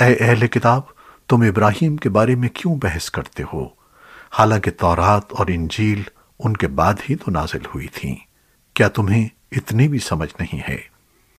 اے اہل کتاب، تم ابراہیم کے بارے میں کیوں بحث کرتے ہو؟ حالانکہ تورات اور انجیل ان کے بعد ہی تو نازل ہوئی تھیں۔ کیا تمہیں اتنی بھی سمجھ نہیں ہے؟